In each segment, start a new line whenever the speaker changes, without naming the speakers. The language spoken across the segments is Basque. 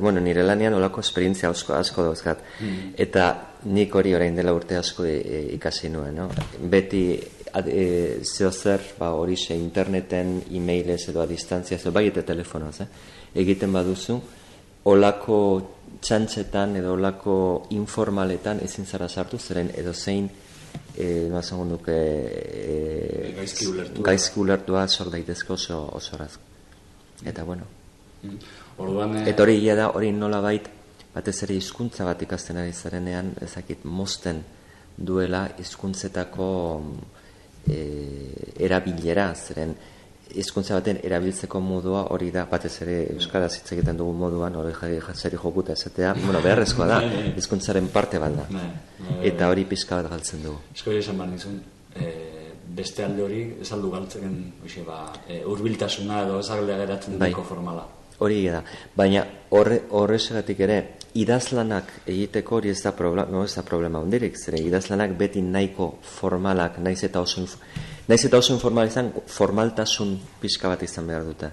Bueno, nire lanean olako esperientzia asko, asko dauzkat. Mm. Eta nik hori orain dela urte asko e, e, ikasi nuen, no? Beti e, zeo zer, ba, hori xe, interneten, e-mailez edo a distantzia, edo bai eta telefonoz, eh? egiten baduzu, olako txantxetan edo olako informaletan ezin zara sartu, zeren edo zein, e, no duke,
e, gaizki ulertua,
sor daitezko oso, oso Eta bueno.
Mm. Orduan,
Eta hori da, hori nola bait, batez ere hizkuntza bat ikasten ari zarenean, ezakit, mosten duela hizkuntzetako e, erabilera, zeren hizkuntza baten erabiltzeko modua hori da, batez ere euskara hitz egiten dugu moduan, hori jari jasari jokuta esatea, bueno, beharrezkoa da, bai, bai. hizkuntzaren parte bat da. Bai, Eta hori pizka bat galtzen dugu.
Esko esan behar nizun, e, beste alde hori, ez aldu galtzen, ba, e, urbiltasuna edo ez geratzen bai. formala.
Hori da, baina horre, horrezegatik ere, idazlanak egiteko hori ez da problema, ez da problema ondirik, zere idazlanak beti nahiko formalak, naiz eta oso, naiz eta oso informal izan, formaltasun pixka bat izan behar dute.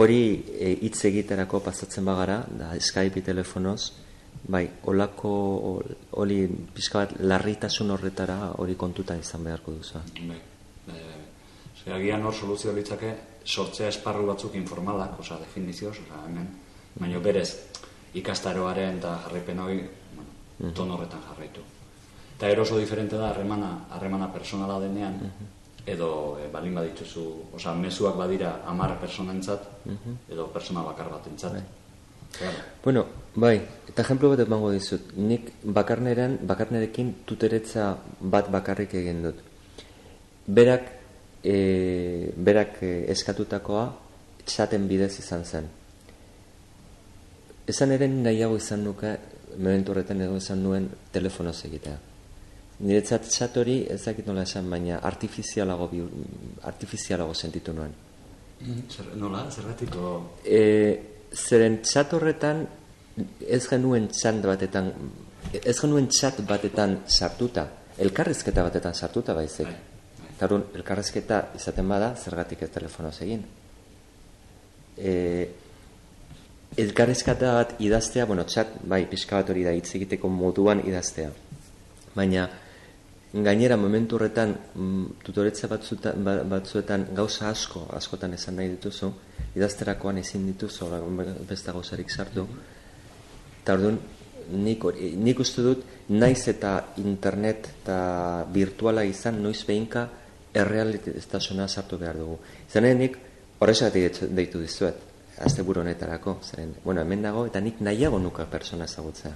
Hori e, hitz egiterako pasatzen bagara, da Skype telefonoz, bai, olako, hori pixka bat larritasun horretara hori kontutan izan beharko duzu.
Bai. Agian hor soluzio litzake sortzea esparru batzuk informalak, oza, definizioz, oza, hemen, baina berez, ikastaroaren eta jarraipen hori, bueno, ton horretan jarraitu. Eta eroso diferente da, harremana, harremana personala denean, edo e, balin badituzu, oza, mezuak badira amar personentzat, edo persona bakar bat entzat. Bai.
Bueno, bai, eta ejemplo bat emango dizut, nik bakarneren, bakarnerekin tuteretza bat bakarrik egin dut. Berak e, berak e, eskatutakoa txaten bidez izan zen. Esan ere nahiago izan nuke, momentu horretan edo izan nuen telefonoz egitea. Niretzat txat hori ezakit nola esan, baina artifizialago, bi, artifizialago sentitu nuen.
Mm, zer, nola, zerratiko?
E, zeren txat horretan ez genuen txat batetan, ez genuen txat batetan sartuta, elkarrizketa batetan sartuta baizik. Bai. Eta elkarrezketa izaten bada, zergatik ez telefonoz egin. E, elkarrezketa bat idaztea, bueno, txat, bai, pixka bat hori da, hitz egiteko moduan idaztea. Baina, gainera, momentu horretan, mm, tutoretza batzuetan, ba, batzuetan gauza asko, askotan esan nahi dituzu, idazterakoan ezin dituzu, besta gauzarik sartu. Eta orduan, nik, nik uste dut, naiz eta internet eta virtuala izan, noiz behinka, errealitasuna sartu behar dugu. Zanen nik horrexatik deitu dizuet, azte honetarako, zeren, bueno, hemen dago, eta nik nahiago nuka persona ezagutzea.